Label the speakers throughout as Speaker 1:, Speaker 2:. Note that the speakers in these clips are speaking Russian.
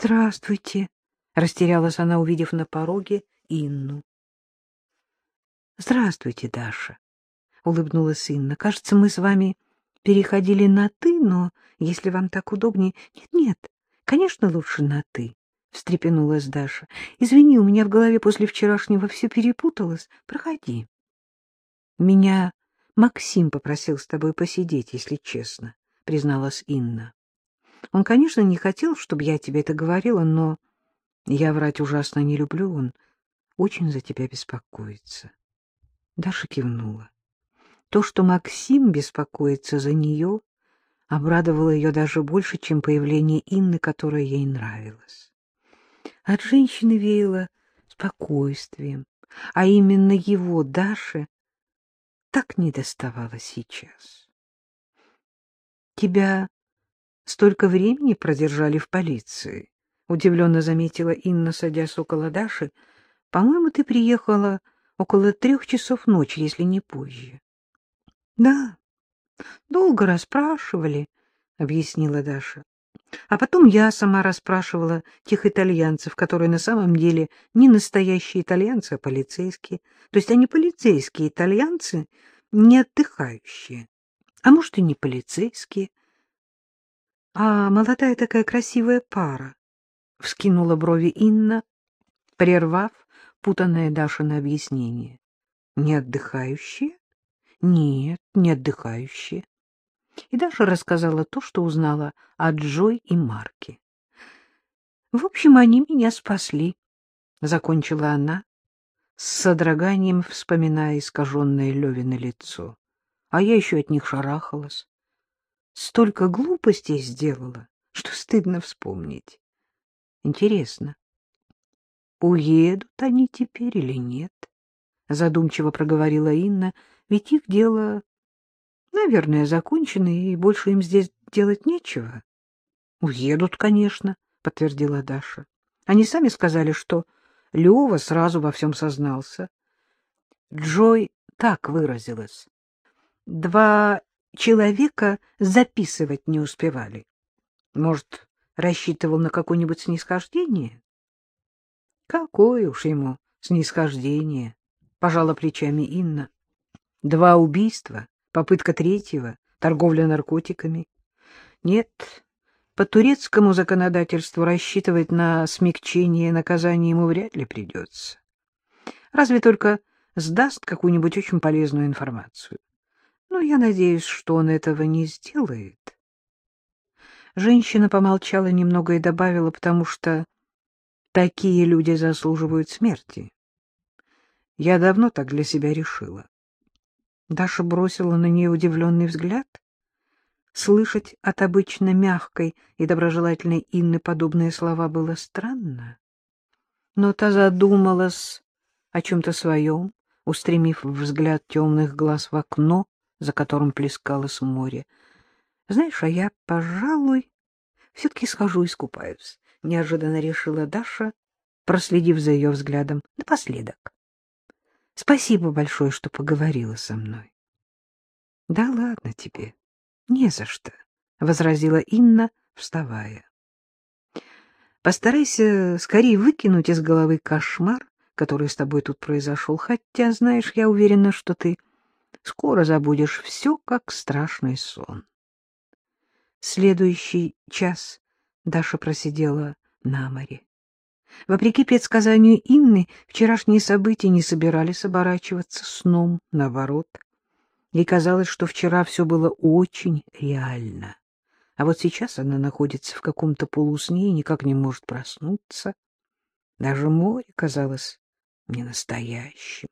Speaker 1: Здравствуйте, — растерялась она, увидев на пороге Инну. — Здравствуйте, Даша, — улыбнулась Инна. — Кажется, мы с вами переходили на «ты», но если вам так удобнее... Нет, нет, конечно, лучше на «ты», — встрепенулась Даша. — Извини, у меня в голове после вчерашнего все перепуталось. Проходи. — Меня Максим попросил с тобой посидеть, если честно, — призналась Инна. Он, конечно, не хотел, чтобы я тебе это говорила, но я врать ужасно не люблю, он очень за тебя беспокоится. Даша кивнула. То, что Максим беспокоится за нее, обрадовало ее даже больше, чем появление Инны, которая ей нравилась. От женщины веяло спокойствием, а именно его, Даше, так не доставало сейчас. — Тебя столько времени продержали в полиции? — удивленно заметила Инна, садясь около Даши. — По-моему, ты приехала около трех часов ночи, если не позже. — Да, долго расспрашивали, — объяснила Даша. А потом я сама расспрашивала тех итальянцев, которые на самом деле не настоящие итальянцы, а полицейские. То есть они полицейские итальянцы, не отдыхающие. А может, и не полицейские. А молодая такая красивая пара, — вскинула брови Инна, прервав путанное Дашино объяснение. — Не отдыхающие? — Нет, не отдыхающие. И Даша рассказала то, что узнала о Джой и Марке. — В общем, они меня спасли, — закончила она, с содроганием вспоминая искаженное Левино лицо. А я еще от них шарахалась. Столько глупостей сделала, что стыдно вспомнить. Интересно, уедут они теперь или нет? Задумчиво проговорила Инна, ведь их дело, наверное, закончено, и больше им здесь делать нечего. Уедут, конечно, подтвердила Даша. Они сами сказали, что Лева сразу во всем сознался. Джой так выразилась. Два человека записывать не успевали. Может, рассчитывал на какое-нибудь снисхождение? Какое уж ему снисхождение, пожала плечами Инна. Два убийства, попытка третьего, торговля наркотиками. Нет, по турецкому законодательству рассчитывать на смягчение наказания ему вряд ли придется. Разве только сдаст какую-нибудь очень полезную информацию. Но я надеюсь, что он этого не сделает. Женщина помолчала немного и добавила, потому что такие люди заслуживают смерти. Я давно так для себя решила. Даша бросила на нее удивленный взгляд. Слышать от обычно мягкой и доброжелательной Инны подобные слова было странно. Но та задумалась о чем-то своем, устремив взгляд темных глаз в окно, за которым плескалось море. Знаешь, а я, пожалуй, все-таки схожу и искупаюсь, — неожиданно решила Даша, проследив за ее взглядом напоследок. Спасибо большое, что поговорила со мной. — Да ладно тебе, не за что, — возразила Инна, вставая. — Постарайся скорее выкинуть из головы кошмар, который с тобой тут произошел, хотя, знаешь, я уверена, что ты Скоро забудешь все, как страшный сон. Следующий час Даша просидела на море. Вопреки предсказанию Инны, вчерашние события не собирались оборачиваться сном, наоборот. Ей казалось, что вчера все было очень реально. А вот сейчас она находится в каком-то полусне и никак не может проснуться. Даже море казалось ненастоящим.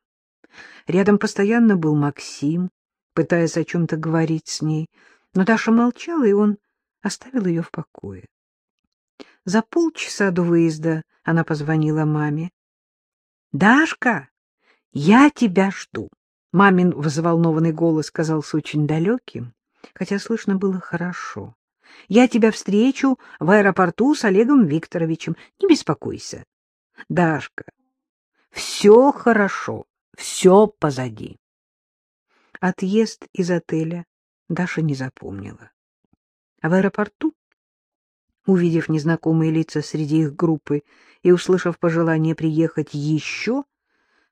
Speaker 1: Рядом постоянно был Максим, пытаясь о чем-то говорить с ней, но Даша молчала, и он оставил ее в покое. За полчаса до выезда она позвонила маме. — Дашка, я тебя жду. Мамин взволнованный голос казался очень далеким, хотя слышно было хорошо. — Я тебя встречу в аэропорту с Олегом Викторовичем. Не беспокойся. — Дашка, все хорошо все позади. Отъезд из отеля Даша не запомнила. А в аэропорту Увидев незнакомые лица среди их группы и услышав пожелание приехать еще,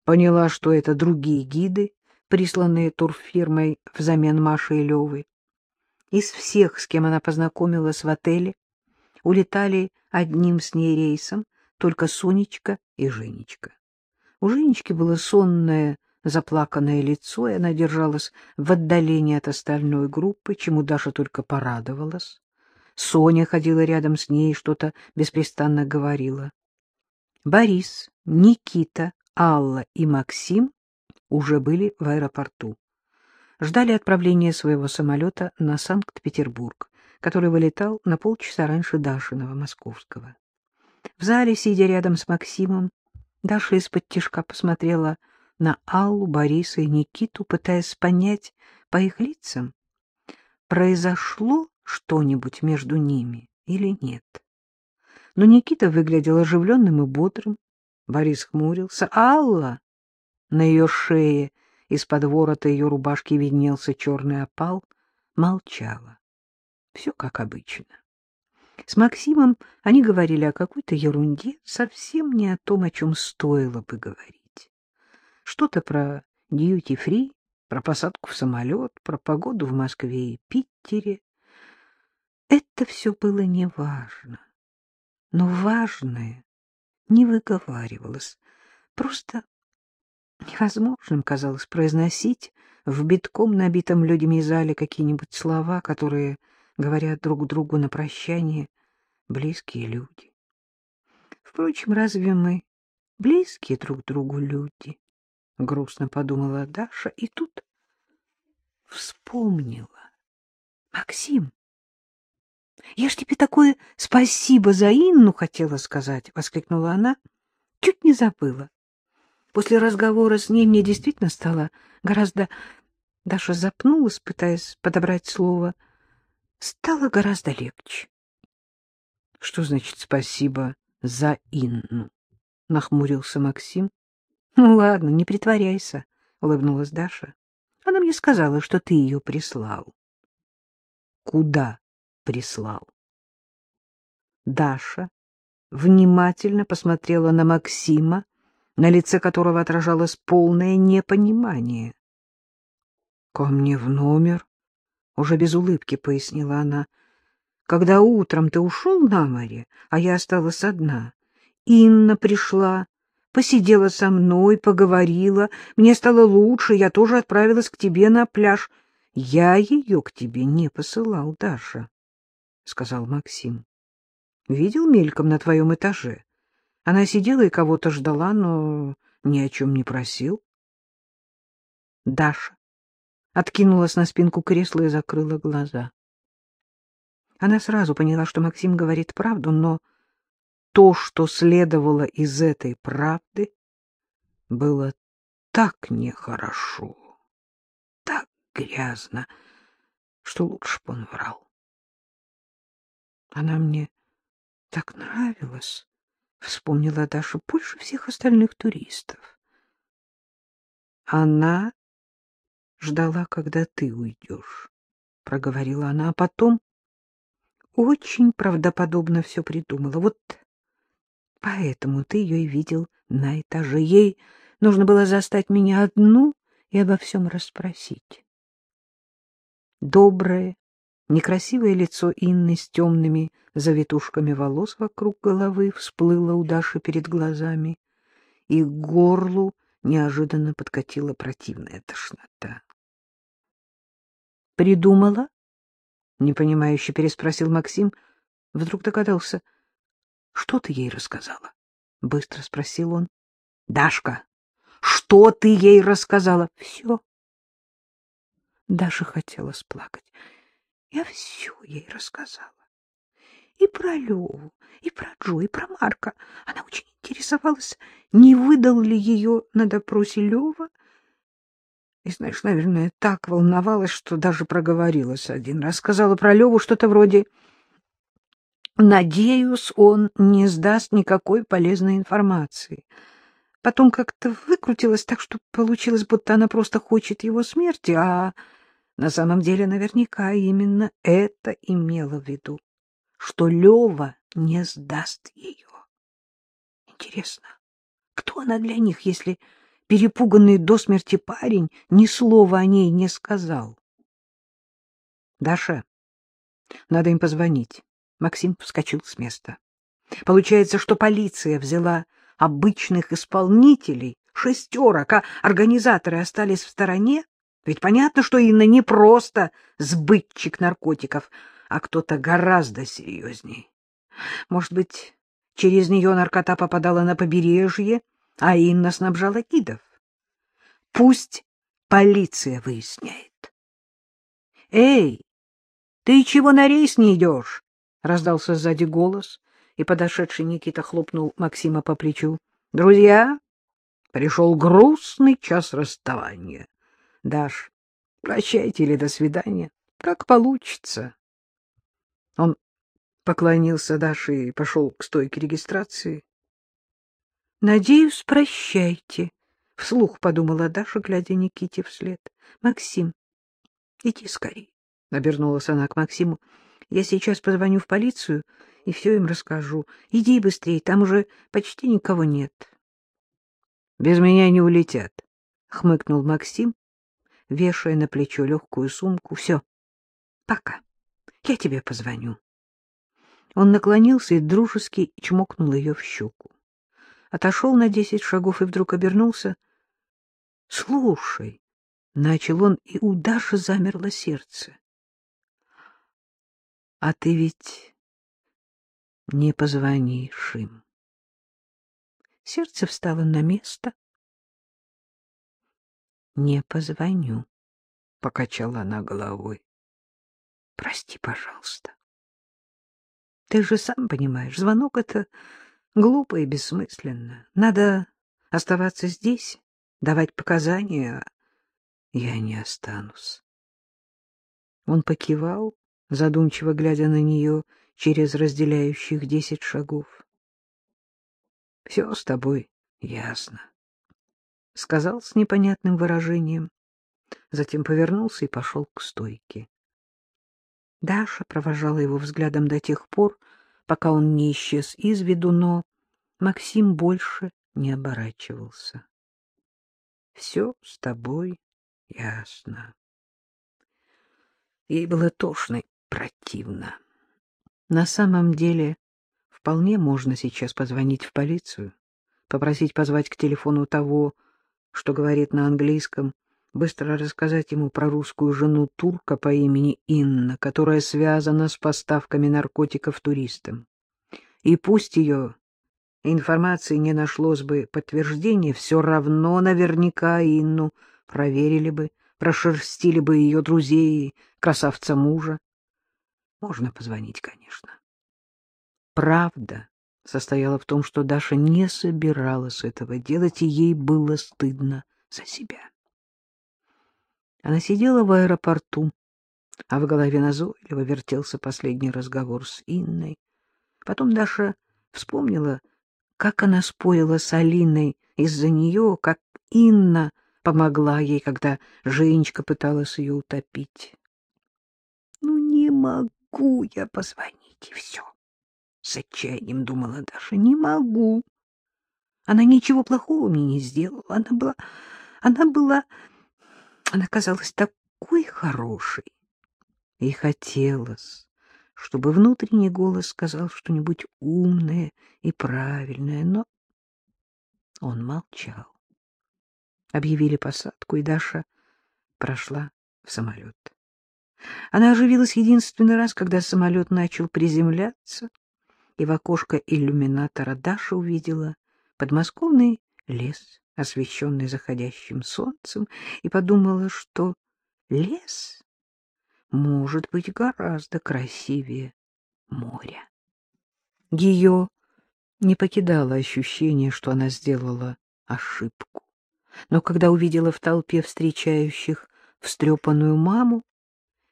Speaker 1: поняла, что это другие гиды, присланные турфирмой взамен Маши и Левы. Из всех, с кем она познакомилась в отеле, улетали одним с ней рейсом только Сонечка и Женечка. У Женечки было сонное, заплаканное лицо, и она держалась в отдалении от остальной группы, чему Даша только порадовалась. Соня ходила рядом с ней и что-то беспрестанно говорила. Борис, Никита, Алла и Максим уже были в аэропорту. Ждали отправления своего самолета на Санкт-Петербург, который вылетал на полчаса раньше Дашиного, московского. В зале, сидя рядом с Максимом, Даша из-под тишка посмотрела на Аллу, Бориса и Никиту, пытаясь понять по их лицам, произошло что-нибудь между ними или нет. Но Никита выглядел оживленным и бодрым, Борис хмурился, Алла на ее шее из-под ворота ее рубашки виднелся черный опал, молчала. Все как обычно. С Максимом они говорили о какой-то ерунде, совсем не о том, о чем стоило бы говорить. Что-то про дьюти-фри, про посадку в самолет, про погоду в Москве и Питере. Это все было неважно. Но важное не выговаривалось. Просто невозможным казалось произносить в битком набитом людьми зале какие-нибудь слова, которые говорят друг другу на прощание близкие люди. Впрочем, разве мы близкие друг другу люди? — грустно подумала Даша, и тут вспомнила. — Максим, я ж тебе такое спасибо за Инну хотела сказать, — воскликнула она. Чуть не забыла. После разговора с ней мне действительно стало гораздо... Даша запнулась, пытаясь подобрать слово. Стало гораздо легче. — Что значит спасибо за Инну? — нахмурился Максим. — Ну ладно, не притворяйся, — улыбнулась Даша. — Она мне сказала, что ты ее прислал. — Куда прислал? Даша внимательно посмотрела на Максима, на лице которого отражалось полное непонимание. — Ко мне в номер, — уже без улыбки пояснила она. — Когда утром ты ушел на море, а я осталась одна, Инна пришла, посидела со мной, поговорила, мне стало лучше, я тоже отправилась к тебе на пляж. Я ее к тебе не посылал, Даша, — сказал Максим. — Видел мельком на твоем этаже. Она сидела и кого-то ждала, но ни о чем не просил. Даша откинулась на спинку кресла и закрыла глаза. Она сразу поняла, что Максим говорит правду, но то, что следовало из этой правды, было так нехорошо, так грязно, что лучше бы он врал. Она мне так нравилась, — вспомнила Даша, — больше всех остальных туристов. Она ждала, когда ты уйдешь, — проговорила она, а потом очень правдоподобно все придумала. Вот поэтому ты ее и видел на этаже. Ей нужно было застать меня одну и обо всем расспросить. Доброе, некрасивое лицо Инны с темными завитушками волос вокруг головы всплыло у Даши перед глазами, и к горлу неожиданно подкатила противная тошнота. «Придумала?» — непонимающе переспросил Максим. Вдруг догадался. «Что ты ей рассказала?» — быстро спросил он. «Дашка, что ты ей рассказала?» «Все». Даша хотела сплакать. Я все ей рассказала. И про Леву, и про Джо, и про Марка. Она очень интересовалась, не выдал ли ее на допросе Лева, и, знаешь, наверное, так волновалась, что даже проговорилась один раз. Сказала про Леву что-то вроде «Надеюсь, он не сдаст никакой полезной информации». Потом как-то выкрутилась так, что получилось, будто она просто хочет его смерти, а на самом деле наверняка именно это имела в виду. что Лева не сдаст ее. Интересно, кто она для них, если перепуганный до смерти парень ни слова о ней не сказал? — Даша, надо им позвонить. Максим вскочил с места. Получается, что полиция взяла обычных исполнителей, шестерок, а организаторы остались в стороне? Ведь понятно, что Инна не просто сбытчик наркотиков, а кто-то гораздо серьезней. Может быть, через нее наркота попадала на побережье, а Инна снабжала гидов? Пусть полиция выясняет. — Эй, ты чего на рейс не идешь? — раздался сзади голос, и подошедший Никита хлопнул Максима по плечу. — Друзья, пришел грустный час расставания. Даш, прощайте или до свидания, как получится. Он поклонился Даше и пошел к стойке регистрации. — Надеюсь, прощайте, — вслух подумала Даша, глядя Никите вслед. — Максим, иди скорей, — обернулась она к Максиму. — Я сейчас позвоню в полицию и все им расскажу. Иди быстрее, там уже почти никого нет. — Без меня не улетят, — хмыкнул Максим вешая на плечо легкую сумку. — Все, пока. Я тебе позвоню. Он наклонился и дружески чмокнул ее в щеку. Отошел на десять шагов и вдруг обернулся. — Слушай, — начал он, и у Даши замерло сердце. — А ты ведь не позвонишь им. Сердце встало на место. — не позвоню, — покачала она головой. — Прости, пожалуйста. Ты же сам понимаешь, звонок — это глупо и бессмысленно. Надо оставаться здесь, давать показания, я не останусь. Он покивал, задумчиво глядя на нее через разделяющих десять шагов. — Все с тобой ясно сказал с непонятным выражением, затем повернулся и пошел к стойке. Даша провожала его взглядом до тех пор, пока он не исчез из виду, но Максим больше не оборачивался. — Все с тобой ясно. Ей было тошно и противно. На самом деле, вполне можно сейчас позвонить в полицию, попросить позвать к телефону того, что говорит на английском, быстро рассказать ему про русскую жену турка по имени Инна, которая связана с поставками наркотиков туристам. И пусть ее информации не нашлось бы подтверждения, все равно наверняка Инну проверили бы, прошерстили бы ее друзей красавца мужа. Можно позвонить, конечно. Правда состояла в том, что Даша не собиралась этого делать, и ей было стыдно за себя. Она сидела в аэропорту, а в голове назойливо вертелся последний разговор с Инной. Потом Даша вспомнила, как она спорила с Алиной из-за нее, как Инна помогла ей, когда Женечка пыталась ее утопить. — Ну, не могу я позвонить, и все. С отчаянием думала Даша. Не могу. Она ничего плохого мне не сделала. Она была... Она была... Она казалась такой хорошей. И хотелось, чтобы внутренний голос сказал что-нибудь умное и правильное, но он молчал. Объявили посадку, и Даша прошла в самолет. Она оживилась единственный раз, когда самолет начал приземляться — и в окошко иллюминатора Даша увидела подмосковный лес, освещенный заходящим солнцем, и подумала, что лес может быть гораздо красивее моря. Ее не покидало ощущение, что она сделала ошибку. Но когда увидела в толпе встречающих встрепанную маму,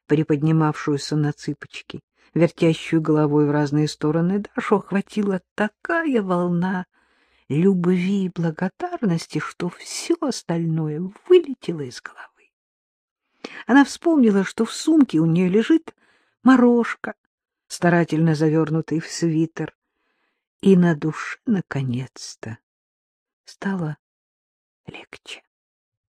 Speaker 1: приподнимавшуюся на цыпочки, вертящую головой в разные стороны, Дашу охватила такая волна любви и благодарности, что все остальное вылетело из головы. Она вспомнила, что в сумке у нее лежит морожка старательно завернутый в свитер, и на душе, наконец-то, стало легче.